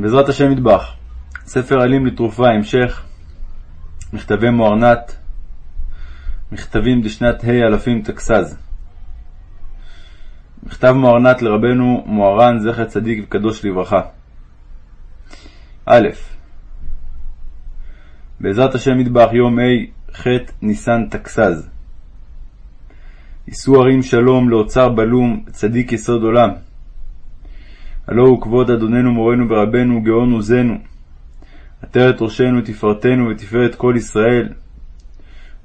בעזרת השם יטבח, ספר עלים לתרופה, המשך, מכתבי מוארנת, מכתבים דשנת ה' אלפים תקסז. מכתב מוארנת לרבנו מוהר"ן זכר צדיק וקדוש לברכה. א. בעזרת השם יטבח יום ה' ח' ניסן תקסז. יישאו הרים שלום לאוצר בלום צדיק יסוד עולם. הלא הוא כבוד אדוננו מורנו ורבנו גאון עוזנו, עטרת ראשנו תפארתנו ותפארת כל ישראל,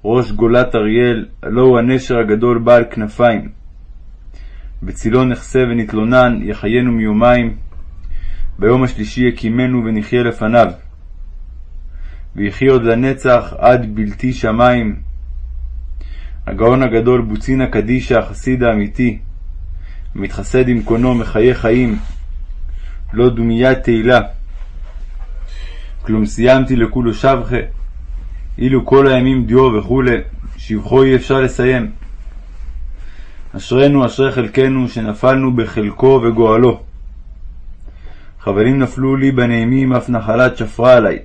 ראש גולת אריאל, הלא הוא הנשר הגדול בעל כנפיים. בצילו נחסה ונתלונן, יחיינו מיומיים, ביום השלישי יקימנו ונחיה לפניו. ויחי עוד לנצח עד בלתי שמיים. הגאון הגדול בוצינא קדישא, החסיד האמיתי, המתחסד עם קונו מחיי חיים, לא דומיית תהילה. כלום סיימתי לכולו שבחה, אילו כל הימים דיו וכולי, שבחו אי אפשר לסיים. אשרינו אשרי חלקנו שנפלנו בחלקו וגואלו. חבלים נפלו לי בנעימים אף נחלת שפרה עלי.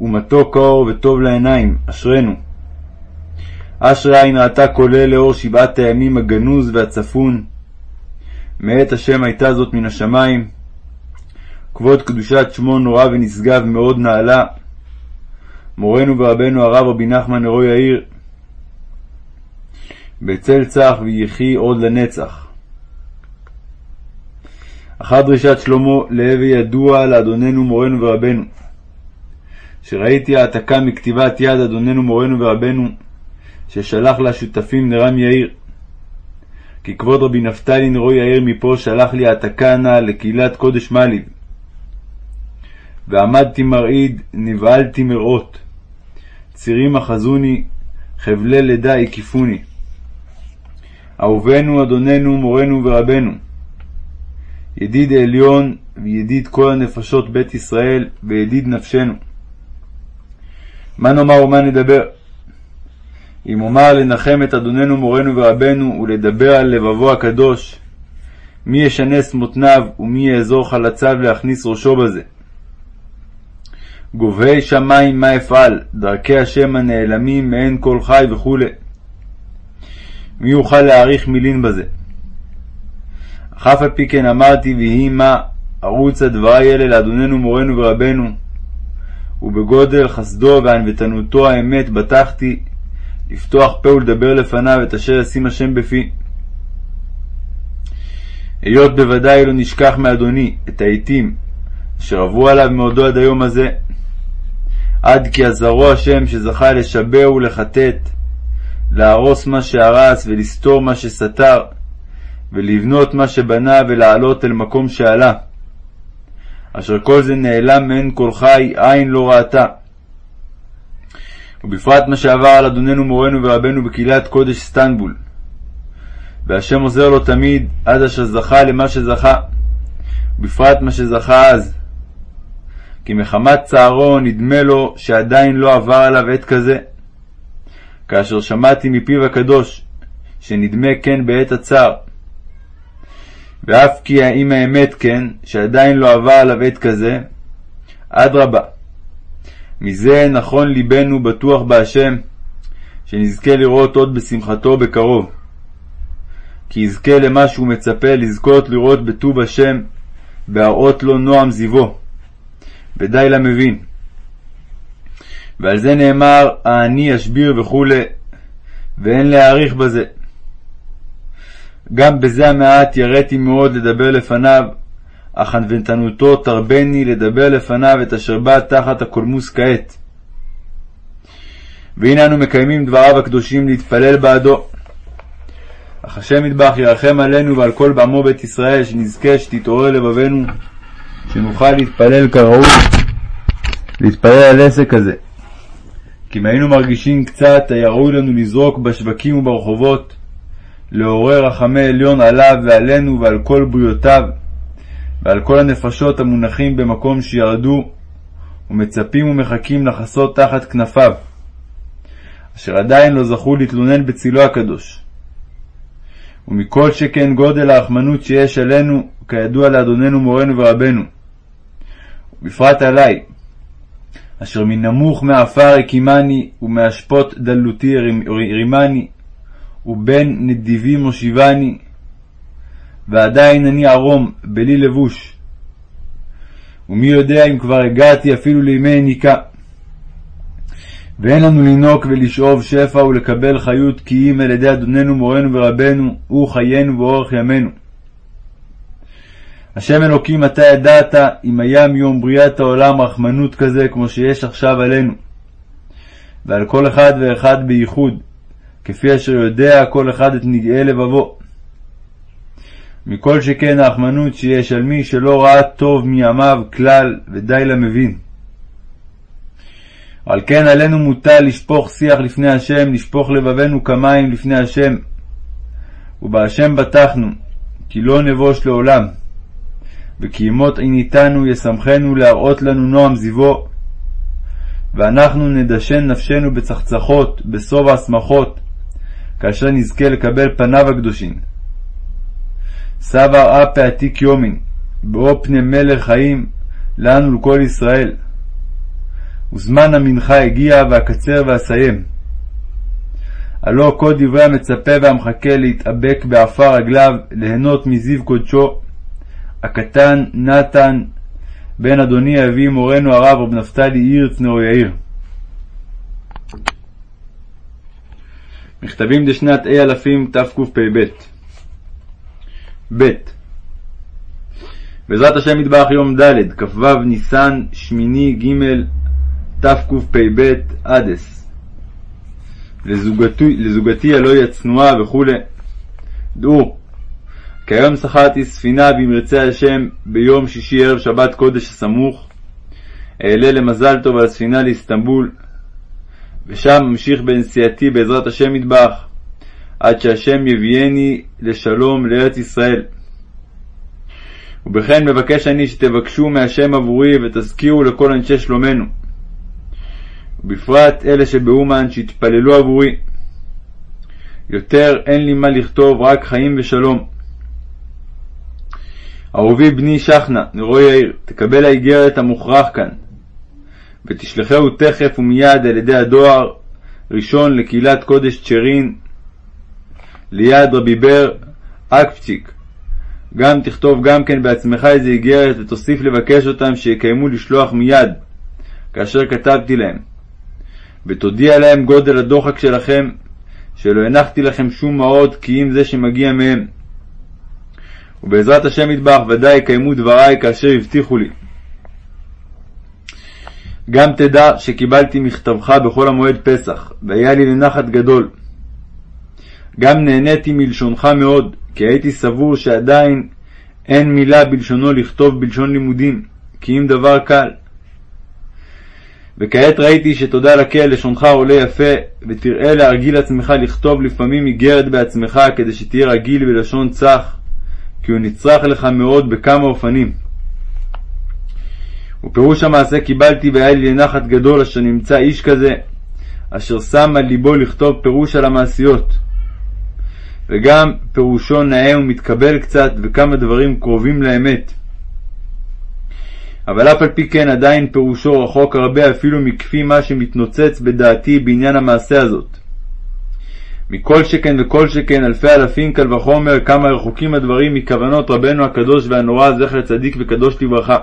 ומתוק האור וטוב לעיניים, אשרינו. אשרי עין ראתה כולל לאור שבעת הימים הגנוז והצפון, מאת השם הייתה זאת מן השמיים. כבוד קדושת שמו נורא ונשגב מאוד נעלה. מורנו ורבנו הרב רבי נחמן נרו יאיר. בצל צח ויחי עוד לנצח. אחר דרישת שלמה להווה ידוע לאדוננו מורנו ורבנו. שראיתי העתקה מכתיבת יד אדוננו מורנו ורבנו, ששלח לשותפים נרם יאיר. כי כבוד רבי נפתלי נרו יאיר מפה שלח לי העתקה נא לקהילת קודש מעליב. ועמדתי מרעיד, נבהלתי מראות. צירים אחזוני, חבלי לידה הקיפוני. אהובנו, אדוננו, מורנו ורבנו, ידיד עליון וידיד כל הנפשות בית ישראל וידיד נפשנו. מה נאמר ומה נדבר? אם אומר לנחם את אדוננו מורנו ורבנו ולדבר על לבבו הקדוש, מי ישנס מותניו ומי יאזור חלציו להכניס ראשו בזה. גובהי שמיים מה אפעל, דרכי השם הנעלמים מעין כל חי וכו'. מי יוכל להעריך מילין בזה? אך אף על פי כן אמרתי ויהי מה ערוצה דברי אלה לאדוננו מורנו ורבנו, ובגודל חסדו וענוותנותו האמת בטחתי לפתוח פה ולדבר לפניו את אשר ישים השם בפי. היות בוודאי לא נשכח מאדוני את העתים אשר עברו עליו מעודו עד היום הזה, עד כי עזרו השם שזכה לשבר ולחטט, להרוס מה שהרס ולסתור מה שסתר, ולבנות מה שבנה ולעלות אל מקום שעלה. אשר כל זה נעלם מעין כל חי, עין לא ראתה. ובפרט מה שעבר על אדוננו מורנו ורבנו בקהילת קודש סטנבול. והשם עוזר לו תמיד עד אשר זכה למה שזכה, ובפרט מה שזכה אז. כי מחמת צערו נדמה לו שעדיין לא עבר עליו עת כזה. כאשר שמעתי מפיו הקדוש, שנדמה כן בעת הצער. ואף כי אם האמת כן, שעדיין לא עבר עליו עת כזה, אדרבה, מזה נכון ליבנו בטוח בהשם, שנזכה לראות עוד בשמחתו בקרוב. כי יזכה למה שהוא מצפה לזכות לראות בטוב השם, בהראות לו נועם זיוו. ודי למבין. ועל זה נאמר, האני אשביר וכולי, ואין להעריך בזה. גם בזה המעט יראתי מאוד לדבר לפניו, אך ענוותנותו תרבני לדבר לפניו את אשר בא תחת הקולמוס כעת. והנה אנו מקיימים דבריו הקדושים להתפלל בעדו. אך השם ידבח ירחם עלינו ועל כל בעמו בית ישראל, שנזכה שתתעורר לבבנו, שנוכל להתפלל כראוי, להתפלל על עסק הזה. כי אם היינו מרגישים קצת, היה ראוי לנו לזרוק בשווקים וברחובות, לעורר רחמי עליון עליו ועלינו ועל כל בריאותיו, ועל כל הנפשות המונחים במקום שירדו, ומצפים ומחכים לחסות תחת כנפיו, אשר עדיין לא זכו להתלונן בצילו הקדוש. ומכל שכן גודל הרחמנות שיש עלינו, כידוע לאדוננו מורנו ורבנו. בפרט עלי, אשר מנמוך מעפר הקימני, ומאשפות דלותי הרימני, ובין נדיבים מושיבני, ועדיין אני ערום, בלי לבוש. ומי יודע אם כבר הגעתי אפילו לימי יניקה. ואין לנו לנהוג ולשאוב שפע ולקבל חיות כי אם על ידי אדוננו מורנו ורבנו, הוא חיינו ואורך ימינו. השם אלוקים, אתה ידעת אם היה מיום בריאת העולם רחמנות כזה כמו שיש עכשיו עלינו, ועל כל אחד ואחד בייחוד, כפי אשר יודע כל אחד את נגעי לבבו. מכל שכן הרחמנות שיש על מי שלא ראה טוב מימיו כלל, ודי למבין. על כן עלינו מוטל לשפוך שיח לפני השם, לשפוך לבבנו כמים לפני השם. ובהשם בטחנו, כי לא נבוש לעולם. וכי ימות עיניתנו ישמחנו להראות לנו נועם זיוו. ואנחנו נדשן נפשנו בצחצחות, בשובע שמחות, כאשר נזכה לקבל פניו הקדושים. סבר אפה עתיק יומין, באו פני מלך חיים, לנו ולכל ישראל. וזמן המנחה הגיע, ואקצר ואסיים. הלא כל דברי המצפה והמחכה להתאבק בעפר רגליו, ליהנות מזיו קודשו, הקטן נתן בן אדוני אבי מורנו הרב רב נפתלי הירץ נאור יאיר. מכתבים דשנת ה אלפים תקפ"ב ב. בעזרת השם יתברך יום ד' כ"ו ניסן שמיני ג' תקפ"ב עדס לזוגתי, לזוגתי הלא הצנועה וכו'. דעו כי היום שכרתי ספינה ואם ירצה השם ביום שישי ערב שבת קודש הסמוך אעלה למזל טוב על הספינה לאיסטנבול ושם אמשיך בנסיעתי בעזרת השם מטבח עד שהשם יביאני לשלום לארץ ישראל. ובכן מבקש אני שתבקשו מהשם עבורי ותזכירו לכל אנשי שלומנו ובפרט אלה שבאומן שיתפללו עבורי. יותר אין לי מה לכתוב, רק חיים ושלום. אהובי בני שחנה, נרוי יאיר, תקבל האיגרת המוכרח כאן, ותשלחהו תכף ומיד על ידי הדואר, ראשון לקהילת קודש צ'רין, ליד רבי בר אקפצ'יק. גם תכתוב גם כן בעצמך איזה איגרת, ותוסיף לבקש אותם שיקיימו לשלוח מיד, כאשר כתבתי להם. ותודיע להם גודל הדוחק שלכם, שלא הנחתי לכם שום מאוד כי אם זה שמגיע מהם. ובעזרת השם יתברך ודאי יקיימו דברי כאשר הבטיחו לי. גם תדע שקיבלתי מכתבך בחול המועד פסח, והיה לי לנחת גדול. גם נהניתי מלשונך מאוד, כי הייתי סבור שעדיין אין מילה בלשונו לכתוב בלשון לימודים, כי אם דבר קל. וכעת ראיתי שתודה לקהל לשונך עולה יפה, ותראה להרגיל עצמך לכתוב לפעמים איגרת בעצמך, כדי שתהיה רגיל בלשון צח, כי הוא נצרך לך מאוד בכמה אופנים. ופירוש המעשה קיבלתי והיה לי לנחת גדול אשר נמצא איש כזה, אשר שם על ליבו לכתוב פירוש על המעשיות. וגם פירושו נאה ומתקבל קצת, וכמה דברים קרובים לאמת. אבל אף על פי כן עדיין פירושו רחוק הרבה אפילו מכפי מה שמתנוצץ בדעתי בעניין המעשה הזאת. מכל שכן וכל שכן אלפי אלפים קל וחומר כמה רחוקים הדברים מכוונות רבנו הקדוש והנורא זכר צדיק וקדוש לברכה.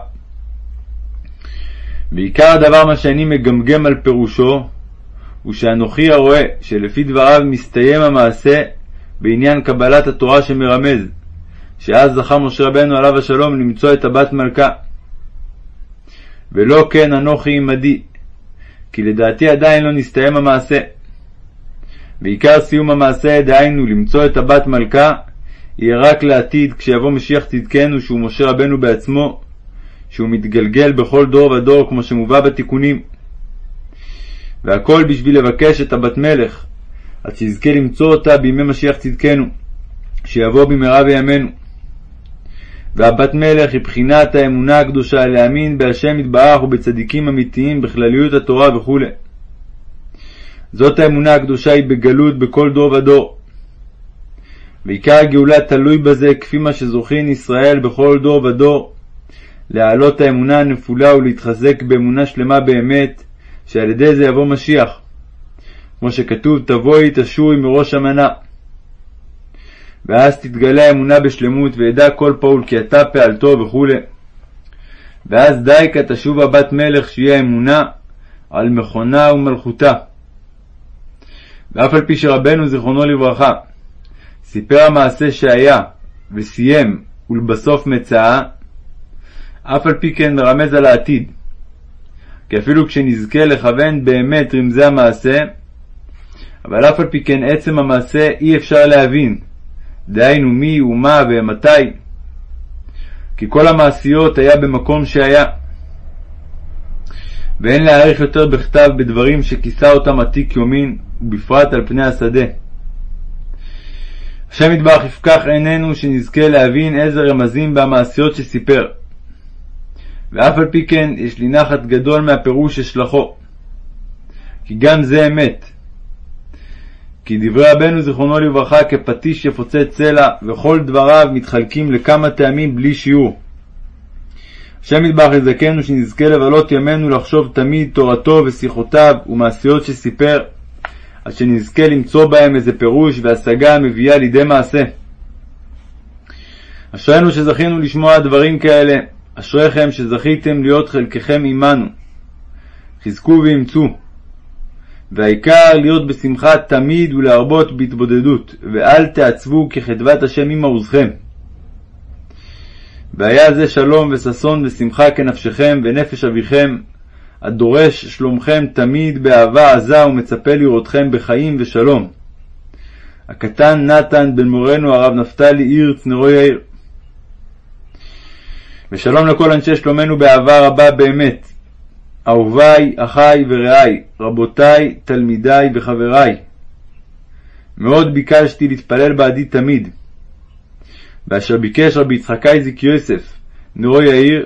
ועיקר הדבר מה שאני מגמגם על פירושו הוא שאנוכי הרואה שלפי דבריו מסתיים המעשה בעניין קבלת התורה שמרמז, שאז זכה משה רבנו עליו השלום למצוא את הבת מלכה. ולא כן אנוכי עמדי, כי לדעתי עדיין לא נסתיים המעשה. ועיקר סיום המעשה, דהיינו למצוא את הבת מלכה, יהיה רק לעתיד, כשיבוא משיח צדקנו, שהוא משה רבנו בעצמו, שהוא מתגלגל בכל דור ודור, כמו שמובא בתיקונים. והכל בשביל לבקש את הבת מלך, עד שיזכה למצוא אותה בימי משיח צדקנו, שיבוא במהרה בימינו. והבת מלך היא בחינת האמונה הקדושה להאמין בהשם יתברך ובצדיקים אמיתיים בכלליות התורה וכו'. זאת האמונה הקדושה היא בגלות בכל דור ודור. ועיקר הגאולה תלוי בזה כפי מה שזוכין ישראל בכל דור ודור, להעלות האמונה הנפולה ולהתחזק באמונה שלמה באמת, שעל ידי זה יבוא משיח. כמו שכתוב, תבואי תשורי מראש המנה. ואז תתגלה האמונה בשלמות, וידע כל פעול כי אתה פעלתו וכו'. ואז דייקה תשובה בת מלך שיהיה אמונה על מכונה ומלכותה. ואף על פי שרבנו זיכרונו לברכה סיפר המעשה שהיה וסיים ולבסוף מצאה, אף על פי כן מרמז על העתיד. כי אפילו כשנזכה לכוון באמת רמזי המעשה, אבל אף על פי כן עצם המעשה אי אפשר להבין, דהיינו מי ומה ומתי. כי כל המעשיות היה במקום שהיה. ואין להעריך יותר בכתב בדברים שכיסה אותם עתיק יומין, ובפרט על פני השדה. השם יתברך יפקח עינינו שנזכה להבין איזה רמזים במעשיות שסיפר. ואף על פי כן יש לי נחת גדול מהפירוש אשלחו. כי גם זה אמת. כי דברי רבנו זיכרונו לברכה כפטיש יפוצץ סלע, וכל דבריו מתחלקים לכמה טעמים בלי שיעור. השם יתברך יזכנו שנזכה לבלות ימינו לחשוב תמיד תורתו ושיחותיו ומעשיות שסיפר, עד שנזכה למצוא בהם איזה פירוש והשגה המביאה לידי מעשה. אשרינו שזכינו לשמוע דברים כאלה, אשריכם שזכיתם להיות חלקכם עמנו. חזקו ואמצו. והעיקר להיות בשמחה תמיד ולהרבות בהתבודדות, ואל תעצבו כחדבת השם עם עוזכם. והיה זה שלום וששון ושמחה כנפשכם ונפש אביכם, הדורש שלומכם תמיד באהבה עזה ומצפה לראותכם בחיים ושלום. הקטן נתן בן מורנו הרב נפתלי עיר צנרו יאיר. ושלום לכל אנשי שלומנו באהבה רבה באמת. אהוביי, אחיי ורעיי, רבותיי, תלמידיי וחבריי. מאוד ביקשתי להתפלל בעדי תמיד. ואשר ביקש רבי יצחק אייזיק יוסף, נורו יאיר,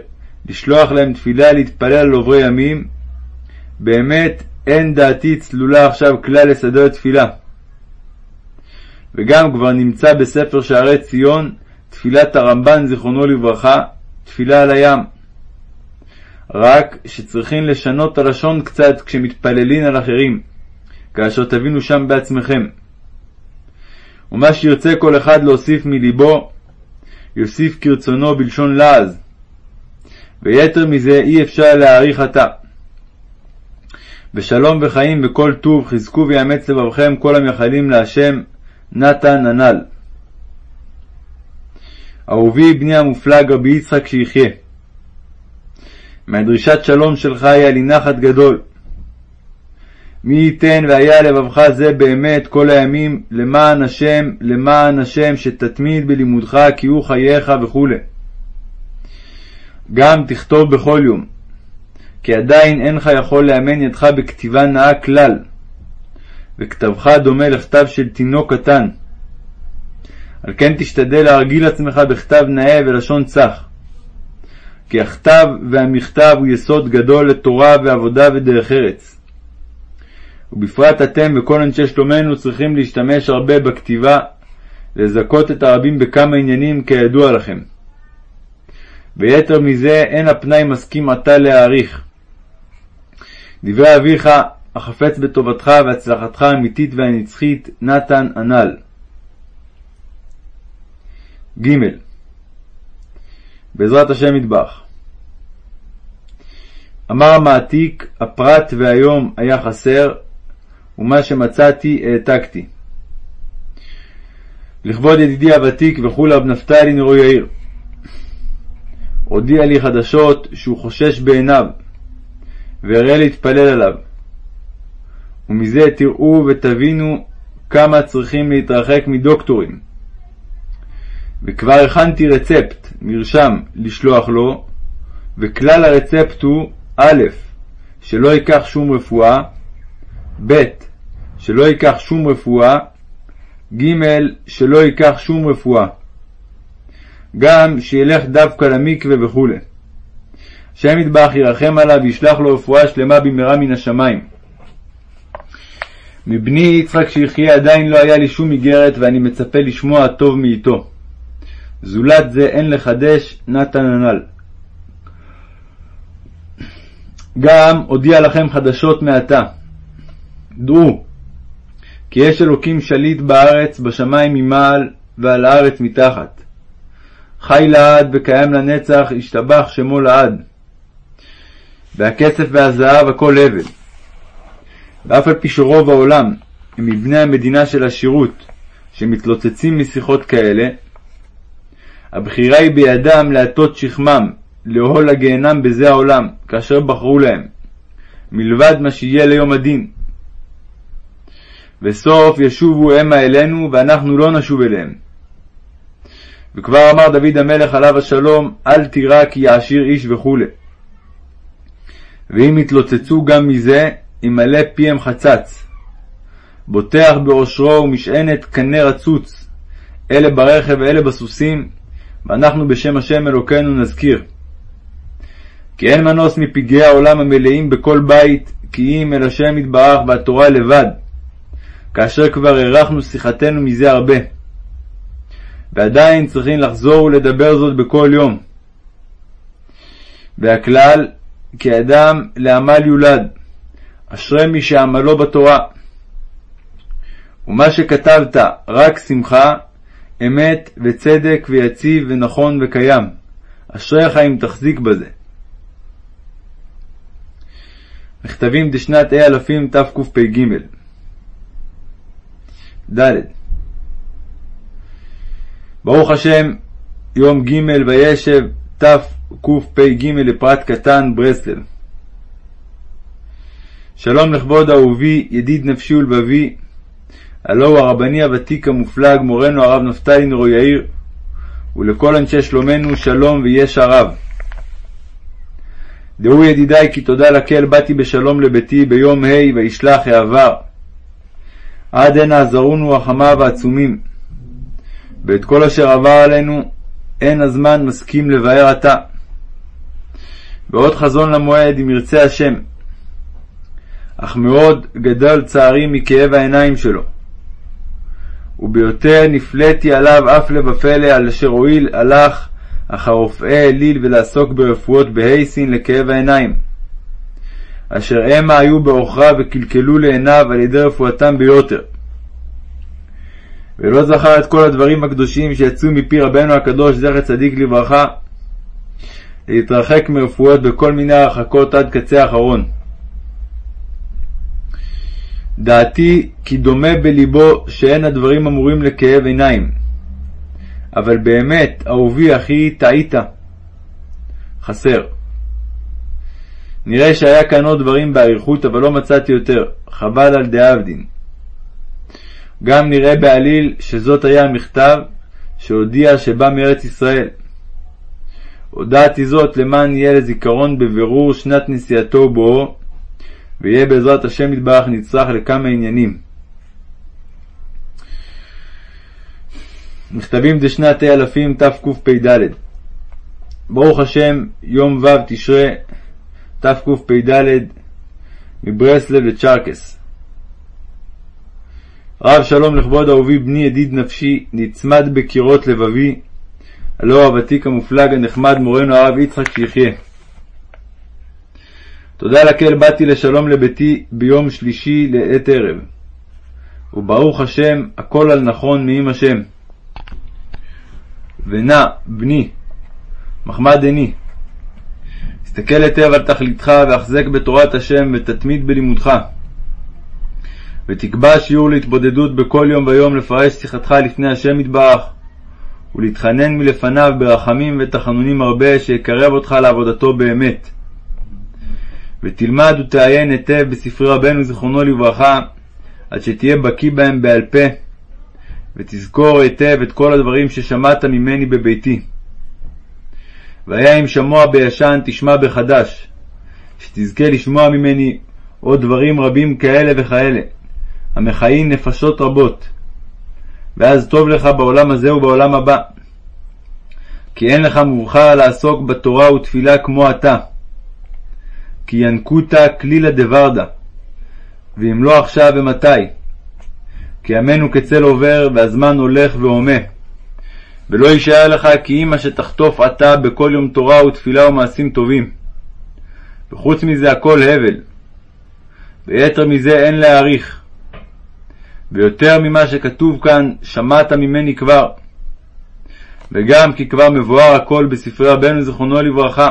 לשלוח להם תפילה להתפלל על עוברי ימים, באמת אין דעתי צלולה עכשיו כלל לסדר תפילה. וגם כבר נמצא בספר שערי ציון תפילת הרמב"ן זיכרונו לברכה, תפילה על הים. רק שצריכים לשנות את הלשון קצת כשמתפללים על אחרים, כאשר תבינו שם בעצמכם. ומה שירצה כל אחד להוסיף מליבו, יוסיף כרצונו בלשון לעז, ויתר מזה אי אפשר להעריך עתה. בשלום וחיים בכל טוב חזקו ויאמץ לבבכם כל המייחלים להשם, נתן הנ"ל. אהובי בני המופלג רבי יצחק שיחיה. מהדרישת שלום שלך היה לי נחת גדול. מי ייתן והיה לבבך זה באמת כל הימים למען השם, למען השם, שתתמיד בלימודך כי הוא חייך וכו'. גם תכתוב בכל יום, כי עדיין אינך יכול לאמן ידך בכתיבה נאה כלל, וכתבך דומה לכתב של תינוק קטן. על כן תשתדל להרגיל עצמך בכתב נאה ולשון צח. כי הכתב והמכתב הוא יסוד גדול לתורה ועבודה ודרך ארץ. ובפרט אתם וכל אנשי שלומנו צריכים להשתמש הרבה בכתיבה, לזכות את הרבים בכמה עניינים כידוע לכם. ויתר מזה אין הפנאי מסכים עתה להעריך. דברי אביך החפץ בטובתך והצלחתך האמיתית והנצחית, נתן הנ"ל. ג. בעזרת השם ידבח. אמר המעתיק, הפרט והיום היה חסר, ומה שמצאתי העתקתי. לכבוד ידידי הוותיק וכולי רב נפתלי נרו יאיר. הודיע לי חדשות שהוא חושש בעיניו, והראה להתפלל עליו. ומזה תראו ותבינו כמה צריכים להתרחק מדוקטורים. וכבר הכנתי רצפט, מרשם, לשלוח לו, וכלל הרצפט הוא א', שלא ייקח שום רפואה, ב', שלא ייקח שום רפואה, ג', שלא ייקח שום רפואה. גם שילך דווקא למקווה וכו'. השם יטבח ירחם עליו וישלח לו רפואה שלמה במהרה מן השמיים. מבני יצחק שיחיה עדיין לא היה לי שום איגרת ואני מצפה לשמוע טוב מאיתו. זולת זה אין לחדש נתן הנ"ל. גם אודיע לכם חדשות מעתה. דעו, כי יש אלוקים שליט בארץ, בשמיים ממעל, ועל הארץ מתחת. חי לעד וקיים לנצח, השתבח שמו לעד. והכסף והזהב הכל הבל. ואף על פי שרוב העולם הם מבני המדינה של השירות, שמתלוצצים משיחות כאלה, הבחירה היא בידם להטות שכמם, לאהול הגיהנם בזה העולם, כאשר בחרו להם, מלבד מה שיהיה ליום הדין. וסוף ישובו המה אלינו, ואנחנו לא נשוב אליהם. וכבר אמר דוד המלך עליו השלום, אל תירא כי יעשיר איש וכו'. ואם יתלוצצו גם מזה, ימלא פיהם חצץ. בוטח בעושרו ומשענת קנה רצוץ, אלה ברכב ואלה בסוסים, ואנחנו בשם השם אלוקינו נזכיר. כי אין מנוס מפגעי העולם המלאים בכל בית, כי אם אל השם יתברך והתורה לבד, כאשר כבר הארכנו שיחתנו מזה הרבה. ועדיין צריכים לחזור ולדבר זאת בכל יום. והכלל, כי אדם לעמל יולד, אשרי מי שעמלו בתורה. ומה שכתבת רק שמחה, אמת וצדק ויציב ונכון וקיים. אשריך אם תחזיק בזה. מכתבים דשנת ה' אלפים תקפ"ג ד. ברוך השם, יום ג' וישב תקפ"ג לפרט קטן ברסלב. שלום לכבוד אהובי, ידיד נפשי ולבבי, הלא הוא הרבני הוותיק המופלג, מורנו הרב נפתלי נרו יאיר, ולכל אנשי שלומנו שלום ויש הרב. דעו ידידיי כי תודה לקהל באתי בשלום לביתי ביום ה' וישלח העבר. עד הנה עזרונו רחמיו העצומים. ואת כל אשר עבר עלינו אין הזמן מסכים לבאר עתה. ועוד חזון למועד אם ירצה השם. אך מאוד גדל צערי מכאב העיניים שלו. וביותר נפלאתי עליו אף לבפלא על אשר הואיל הלך אך הרופאי אליל ולעסוק ברפואות בהייסין לכאב העיניים. אשר המה היו בעוכרה וקלקלו לעיניו על ידי רפואתם ביותר. ולא זכר את כל הדברים הקדושים שיצאו מפי רבנו הקדוש זכר צדיק לברכה, להתרחק מרפואות בכל מיני הרחקות עד קצה האחרון. דעתי כי דומה בלבו שאין הדברים אמורים לכאב עיניים. אבל באמת, אהובי אחי, טעית. חסר. נראה שהיה כאן עוד דברים באריכות, אבל לא מצאתי יותר. חבל על דאבדין. גם נראה בעליל שזאת היה המכתב שהודיע שבא מארץ ישראל. הודעתי זאת למען יהיה לזיכרון בבירור שנת נסיעתו ובואו, ויהיה בעזרת השם יתברך נצרך לכמה עניינים. מכתבים דשנת אלפים תקפ"ד ברוך השם, יום ו' תשרי תקפ"ד מברסלב לצ'רקס. רב שלום לכבוד אהובי בני ידיד נפשי, נצמד בקירות לבבי, הלא הוותיק המופלג הנחמד מורנו הרב יצחק שיחיה. תודה לקהל באתי לשלום לביתי ביום שלישי לעת ערב. וברוך השם, הכל על נכון מעם השם. ונע, בני, מחמד עיני, הסתכל היטב על תכליתך והחזק בתורת השם ותתמיד בלימודך. ותקבע שיעור להתבודדות בכל יום ויום לפרש שיחתך לפני השם יתברך, ולהתחנן מלפניו ברחמים ותחנונים הרבה שיקרב אותך לעבודתו באמת. ותלמד ותעיין היטב בספרי רבנו זיכרונו לברכה, עד שתהיה בקיא בהם בעל פה, ותזכור היטב את כל הדברים ששמעת ממני בביתי. והיה אם שמוע בישן תשמע בחדש, שתזכה לשמוע ממני עוד דברים רבים כאלה וכאלה, המכהים נפשות רבות, ואז טוב לך בעולם הזה ובעולם הבא. כי אין לך מובחר לעסוק בתורה ותפילה כמו אתה. כי ינקותא כלילה דברדה, ואם לא עכשיו ומתי? כי ימינו כצל עובר, והזמן הולך והומה. ולא יישאר לך כי אימא שתחטוף עתה בכל יום תורה ותפילה ומעשים טובים. וחוץ מזה הכל הבל, ויתר מזה אין להעריך. ויותר ממה שכתוב כאן, שמעת ממני כבר. וגם כי כבר מבואר הכל בספרי רבנו זיכרונו לברכה.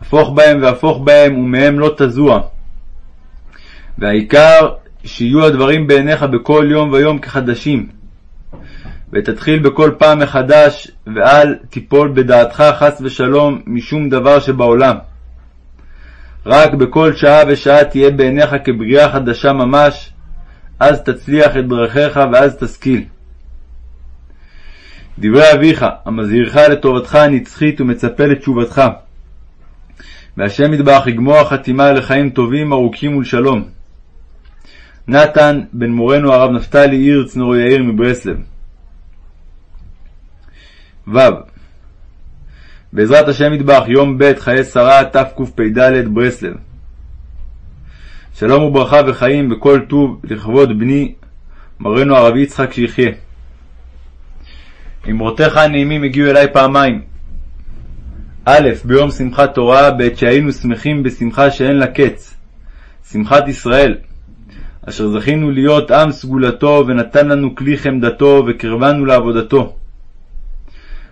הפוך בהם והפוך בהם, ומהם לא תזוע. והעיקר שיהיו הדברים בעיניך בכל יום ויום כחדשים. ותתחיל בכל פעם מחדש, ואל תיפול בדעתך חס ושלום משום דבר שבעולם. רק בכל שעה ושעה תהיה בעיניך כבריאה חדשה ממש, אז תצליח את דרכיך ואז תשכיל. דברי אביך, המזהירך לטובתך הנצחית ומצפה לתשובתך. והשם יתברך יגמור החתימה לחיים טובים, ארוכים ולשלום. נתן, בן מורנו הרב נפתלי עיר צנורו יאיר מברסלב. ו. בעזרת השם יתברך, יום ב' חיי שרה תקפ"ד ברסלב. שלום וברכה וחיים וכל טוב לכבוד בני, מרנו הרב יצחק שיחיה. אמרותיך הנעימים הגיעו אלי פעמיים. א', ביום שמחת תורה, בעת שהיינו שמחים בשמחה שאין לה קץ, שמחת ישראל, אשר זכינו להיות עם סגולתו, ונתן לנו כלי חמדתו, וקרבנו לעבודתו.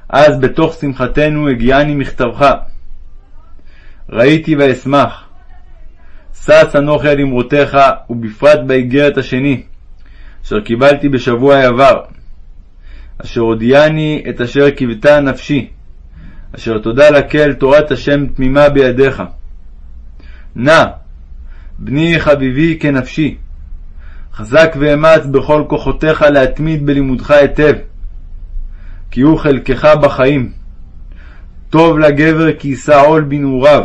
אז בתוך שמחתנו הגיעני מכתבך. ראיתי ואשמח. שש אנוכי על אמרותיך, ובפרט באיגרת השני, אשר קיבלתי בשבוע העבר, אשר הודיעני את אשר קיוותה נפשי, אשר תודה לקל תורת השם תמימה בידיך. נא, בני חביבי כנפשי, חזק ואמץ בכל כוחותיך להתמיד בלימודך היטב, כי הוא חלקך בחיים. טוב לגבר כי יישא עול בנעוריו.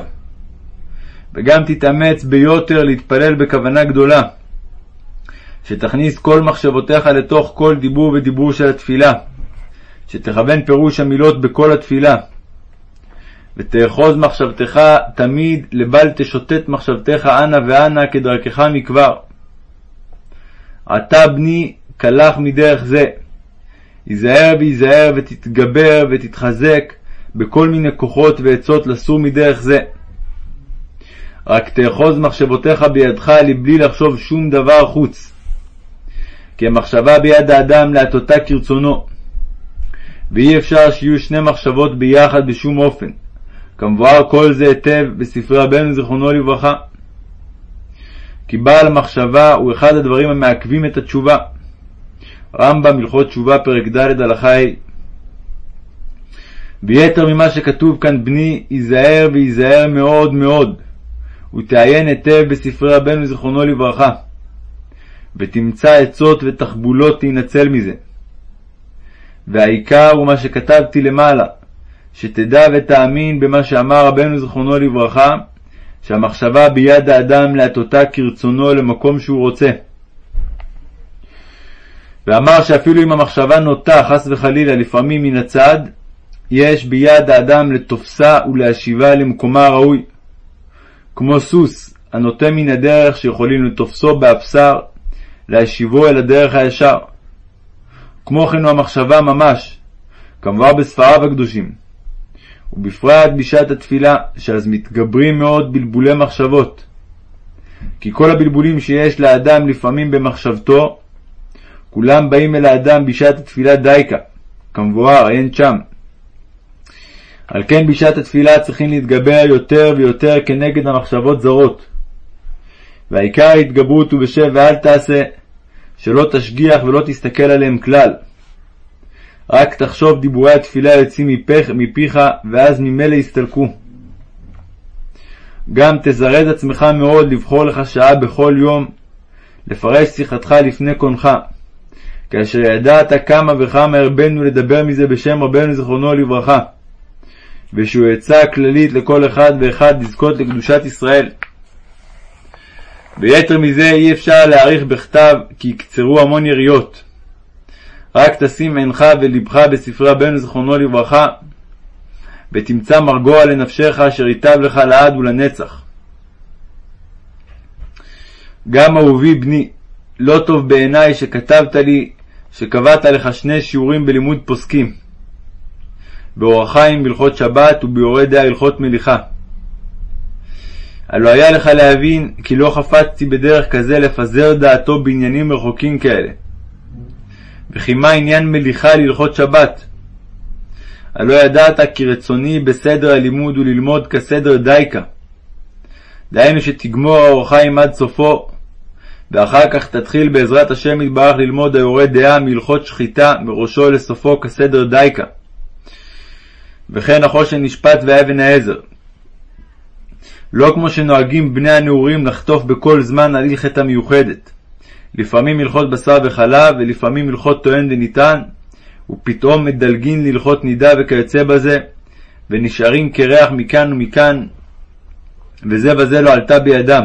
וגם תתאמץ ביותר להתפלל בכוונה גדולה, שתכניס כל מחשבותיך לתוך כל דיבור ודיבור של התפילה, שתכוון פירוש המילות בכל התפילה, ותאחוז מחשבתך תמיד לבל תשוטט מחשבתך אנה ואנה כדרכך מכבר. עתה בני קלח מדרך זה, היזהר והיזהר ותתגבר ותתחזק בכל מיני כוחות ועצות לסור מדרך זה. רק תאחוז מחשבותיך בידך לבלי לחשוב שום דבר חוץ. כי המחשבה ביד האדם להטוטה כרצונו. ואי אפשר שיהיו שני מחשבות ביחד בשום אופן. כמבואר כל זה היטב בספרי רבנו זיכרונו לברכה. כי בעל מחשבה הוא אחד הדברים המעכבים את התשובה. רמב"ם הלכות תשובה פרק ד' הלכה ה' ויתר ממה שכתוב כאן בני, היזהר והיזהר מאוד מאוד, ותעיין היטב בספרי רבנו זיכרונו לברכה, ותמצא עצות ותחבולות להינצל מזה. והעיקר הוא מה שכתבתי למעלה, שתדע ותאמין במה שאמר רבנו זיכרונו לברכה, שהמחשבה ביד האדם להטוטה כרצונו למקום שהוא רוצה. ואמר שאפילו אם המחשבה נוטה, חס וחלילה, לפעמים מן הצד, יש ביד האדם לתופסה ולהשיבה למקומה הראוי. כמו סוס הנוטה מן הדרך שיכולים לתופסו באבשר, להשיבו אל הדרך הישר. כמו כן הוא המחשבה ממש, כמובן בספריו הקדושים. ובפרט בשעת התפילה, שאז מתגברים מאוד בלבולי מחשבות. כי כל הבלבולים שיש לאדם לפעמים במחשבתו, כולם באים אל האדם בשעת התפילה דייקה, כמבואר, אין שם. על כן בשעת התפילה צריכים להתגבר יותר ויותר כנגד המחשבות זרות. והעיקר ההתגברות הוא בשב ואל תעשה, שלא תשגיח ולא תסתכל עליהם כלל. רק תחשוב דיבורי התפילה יוצאים מפיך, מפיך ואז ממילא יסתלקו. גם תזרז עצמך מאוד לבחור לך שעה בכל יום, לפרש שיחתך לפני קונך. כאשר ידעת כמה וכמה הרבנו לדבר מזה בשם רבנו זיכרונו לברכה, ושהוא עצה כללית לכל אחד ואחד לזכות לקדושת ישראל. ויתר מזה אי אפשר להעריך בכתב, כי יקצרו המון יריות. רק תשים עינך ולבך בספרי רבנו זיכרונו לברכה, ותמצא מרגוע לנפשך אשר ייטב לך לעד ולנצח. גם אהובי בני, לא טוב בעיניי שכתבת לי שקבעת לך שני שיעורים בלימוד פוסקים, באור החיים בהלכות שבת וביורי דעה הלכות מליחה. הלא היה לך להבין כי לא חפצתי בדרך כזה לפזר דעתו בעניינים רחוקים כאלה. וכי מה עניין מליכה להלכות שבת? הלא ידעת כי רצוני בסדר הלימוד הוא ללמוד כסדר דייקה. דהיינו שתגמור האור חיים עד סופו, ואחר כך תתחיל בעזרת השם יתברך ללמוד היורה דעה מהלכות שחיטה מראשו לסופו כסדר דייקה. וכן החושן נשפט ואבן העזר. לא כמו שנוהגים בני הנעורים לחטוף בכל זמן על הלכתה מיוחדת. לפעמים הלכות בשר וחלב, ולפעמים הלכות טוען וניתן, ופתאום מדלגין להלכות נידה וכיוצא בזה, ונשארים קרח מכאן ומכאן, וזה וזה לא עלתה בידם.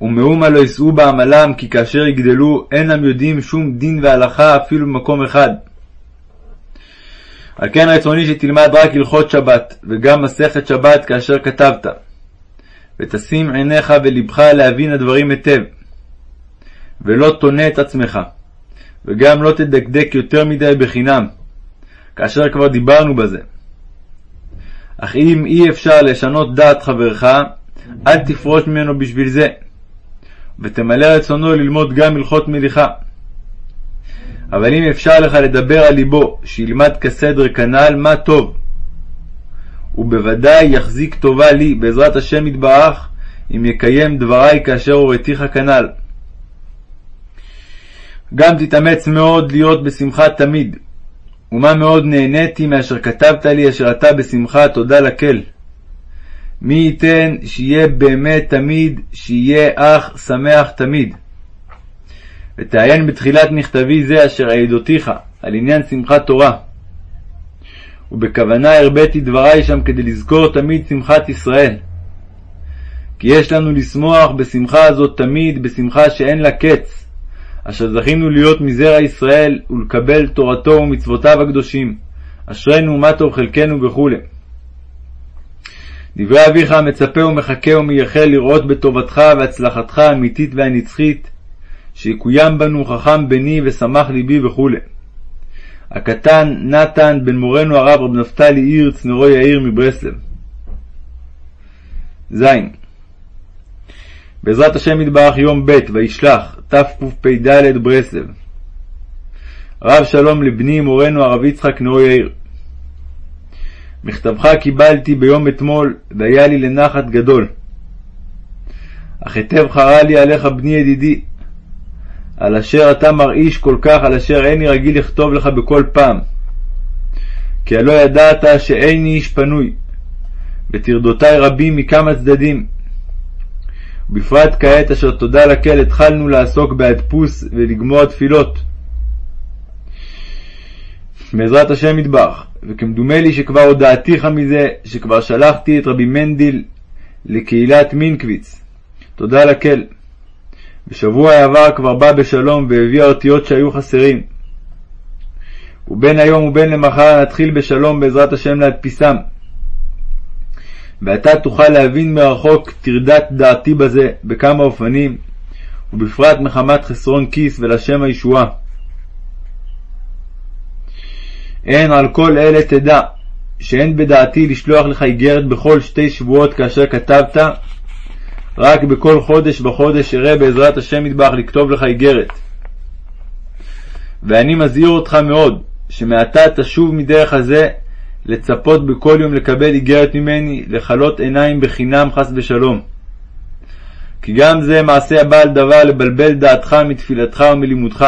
ומאומה לא יישאו בעמלם, כי כאשר יגדלו, אינם יודעים שום דין והלכה אפילו במקום אחד. על כן רצוני שתלמד רק הלכות שבת, וגם מסכת שבת כאשר כתבת. ותשים עיניך ולבך להבין הדברים היטב. ולא תונה את עצמך, וגם לא תדקדק יותר מדי בחינם, כאשר כבר דיברנו בזה. אך אם אי אפשר לשנות דעת חברך, אל תפרוש ממנו בשביל זה, ותמלא רצונו ללמוד גם הלכות מליכה. אבל אם אפשר לך לדבר על ליבו, שילמד כסדר כנ"ל, מה טוב. ובוודאי יחזיק טובה לי, בעזרת השם יתברך, אם יקיים דברי כאשר הוריתיך כנ"ל. גם תתאמץ מאוד להיות בשמחה תמיד. ומה מאוד נהניתי מאשר כתבת לי אשר אתה בשמחה תודה לקל. מי ייתן שיהיה באמת תמיד, שיהיה אך שמח תמיד. ותעיין בתחילת מכתבי זה אשר העדותיך על עניין שמחת תורה. ובכוונה הרביתי דברי שם כדי לזכור תמיד שמחת ישראל. כי יש לנו לשמוח בשמחה הזאת תמיד, בשמחה שאין לה קץ, אשר זכינו להיות מזרע ישראל ולקבל תורתו ומצוותיו הקדושים. אשרינו ומה טוב חלקנו וכו'. דברי אביך המצפה ומחכה ומייחל לראות בטובתך והצלחתך האמיתית והנצחית, שיקוים בנו חכם בני ושמח ליבי וכו'. הקטן נתן בן מורנו הרב רב נפתלי עיר צנורו יאיר מברסלב. ז. בעזרת השם יתברך יום ב' וישלח תקפ"ד ברסלב. רב שלום לבני מורנו הרב יצחק נאו יאיר. מכתבך קיבלתי ביום אתמול, והיה לי לנחת גדול. אך היטב חרה לי עליך בני ידידי, על אשר אתה מרעיש כל כך, על אשר איני רגיל לכתוב לך בכל פעם. כי הלא ידעת שאיני איש פנוי, וטרדותי רבים מכמה צדדים. ובפרט כעת אשר תודה לקל התחלנו לעסוק בהדפוס ולגמור התפילות. בעזרת השם ידבח, וכמדומה לי שכבר הודעתיך מזה, שכבר שלחתי את רבי מנדיל לקהילת מינקוויץ. תודה לקל. בשבוע העבר כבר בא בשלום והביא האותיות שהיו חסרים. ובין היום ובין למחר נתחיל בשלום בעזרת השם להדפיסם. ואתה תוכל להבין מרחוק טרדת דעתי בזה בכמה אופנים, ובפרט מחמת חסרון כיס ולשם הישועה. הן על כל אלה תדע, שאין בדעתי לשלוח לך איגרת בכל שתי שבועות כאשר כתבת, רק בכל חודש בחודש אראה בעזרת השם מטבח לכתוב לך איגרת. ואני מזהיר אותך מאוד, שמעתה תשוב מדרך הזה לצפות בכל יום לקבל איגרת ממני, לכלות עיניים בחינם חס ושלום. כי גם זה מעשה הבעל דבר לבלבל דעתך מתפילתך ומלימודך.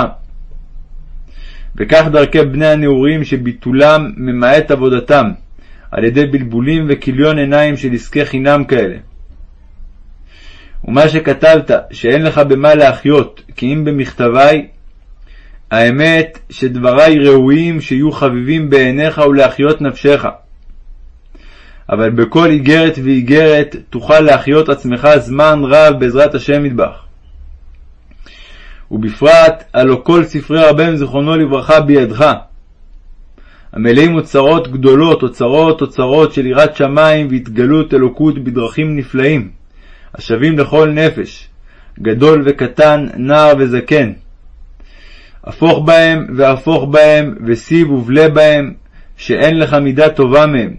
וכך דרכי בני הנעורים שביטולם ממעט עבודתם, על ידי בלבולים וכיליון עיניים של עסקי חינם כאלה. ומה שכתבת, שאין לך במה להחיות, כי אם במכתבי, האמת שדברי ראויים שיהיו חביבים בעיניך ולהחיות נפשך. אבל בכל איגרת ואיגרת תוכל להחיות עצמך זמן רב בעזרת השם מטבח. ובפרט הלא כל ספרי רבנו זיכרונו לברכה בידך, המלאים אוצרות גדולות, אוצרות אוצרות של יראת שמיים והתגלות אלוקות בדרכים נפלאים, השווים לכל נפש, גדול וקטן, נער וזקן. הפוך בהם והפוך בהם, וסיב ובלה בהם, שאין לך מידה טובה מהם.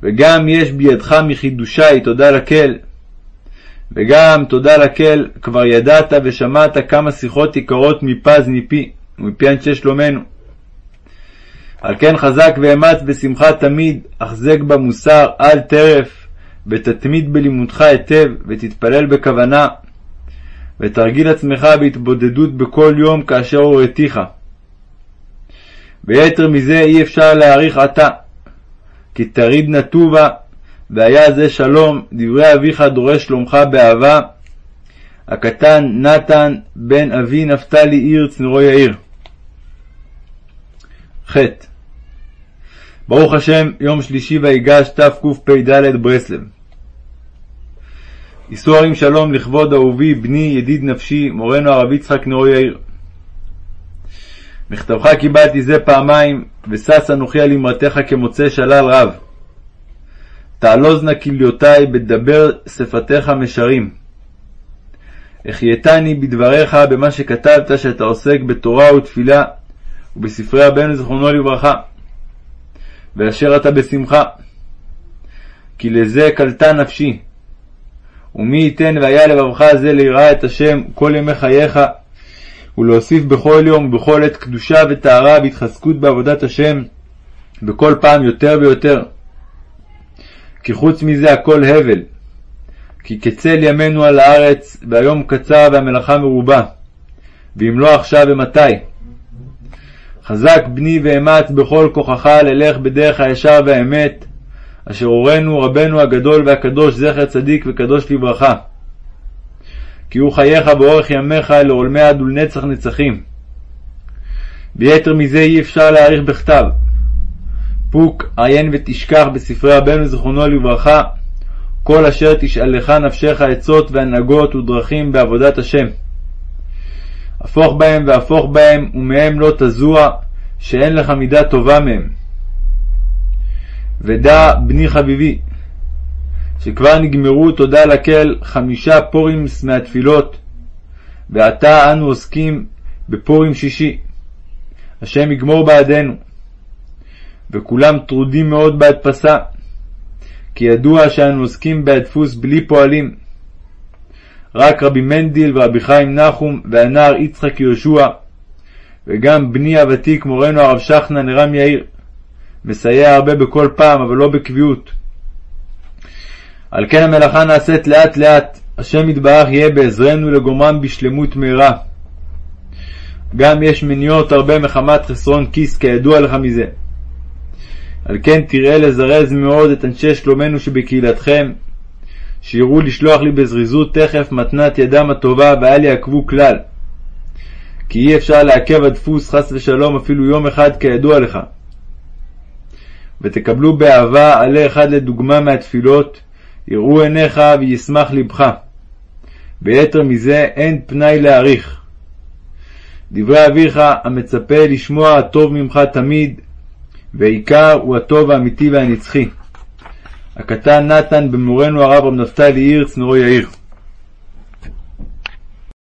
וגם יש בידך מחידושי תודה לקל, וגם תודה לקל כבר ידעת ושמעת כמה שיחות יקרות מפז מפי ומפי אנשי שלומנו. על כן חזק ואמץ בשמחה תמיד, החזק במוסר, אל טרף, ותתמיד בלימודך היטב, ותתפלל בכוונה, ותרגיל עצמך בהתבודדות בכל יום כאשר הוריתיך. ויתר מזה אי אפשר להעריך עתה, כי תריד נטובה, והיה זה שלום, דברי אביך דורש שלומך באהבה, הקטן נתן בן אבי נפתלי עיר צנורו יאיר. ח. ברוך השם, יום שלישי ויגש תקפ"ד ברסלב. יישאו הרים שלום לכבוד אהובי, בני, ידיד נפשי, מורנו הרב יצחק נאו יאיר. מכתבך קיבלתי זה פעמיים, ושש אנוכי על אמרתך כמוצא שלל רב. תעלוז נא כליותי בדבר שפתיך משרים. החייתני בדבריך במה שכתבת שאתה עוסק בתורה ותפילה, ובספרי רבנו זיכרונו לברכה. ואשר אתה בשמחה. כי לזה קלטה נפשי. ומי ייתן והיה לבבך זה ליראה את השם כל ימי חייך, ולהוסיף בכל יום ובכל עת קדושה וטהרה והתחזקות בעבודת השם, בכל פעם יותר ויותר. כי חוץ מזה הכל הבל. כי כצל ימינו על הארץ, והיום קצר והמלאכה מרובה. ואם לא עכשיו ומתי? חזק בני ואמץ בכל כוחך ללך בדרך הישר והאמת, אשר הורנו רבנו הגדול והקדוש זכר צדיק וקדוש לברכה. כי הוא חייך באורך ימיך לעולמי עד ולנצח נצחים. ביתר מזה אי אפשר להעריך בכתב. פוק עיין ותשכח בספרי רבנו זיכרונו לברכה, כל אשר תשאלך נפשך עצות והנהגות ודרכים בעבודת השם. הפוך בהם והפוך בהם, ומהם לא תזוע, שאין לך מידה טובה מהם. ודע, בני חביבי, שכבר נגמרו תודה לקל חמישה פורים מהתפילות, ועתה אנו עוסקים בפורים שישי. השם יגמור בעדנו. וכולם טרודים מאוד בהדפסה, כי ידוע שאנו עוסקים בהדפוס בלי פועלים. רק רבי מנדיל ורבי חיים נחום והנער יצחק יהושע, וגם בני הוותיק מורנו הרב שכנה נרם יאיר, מסייע הרבה בכל פעם, אבל לא בקביעות. על כן המלאכה נעשית לאט לאט, השם יתברך יהיה בעזרנו לגומרם בשלמות מהרה. גם יש מניעות הרבה מחמת חסרון כיס, כידוע לך מזה. על כן תראה לזרז מאוד את אנשי שלומנו שבקהילתכם, שיראו לשלוח לי בזריזות תכף מתנת ידם הטובה ואל יעכבו כלל. כי אי אפשר לעכב הדפוס חס ושלום אפילו יום אחד כידוע לך. ותקבלו באהבה עלה אחד לדוגמה מהתפילות, יראו עיניך וישמח לבך. ביתר מזה אין פנאי להעריך. דברי אביך המצפה לשמוע הטוב ממך תמיד, ועיקר הוא הטוב האמיתי והנצחי. הקטן נתן במורנו הרב רב נפתלי הירץ נורו יאיר.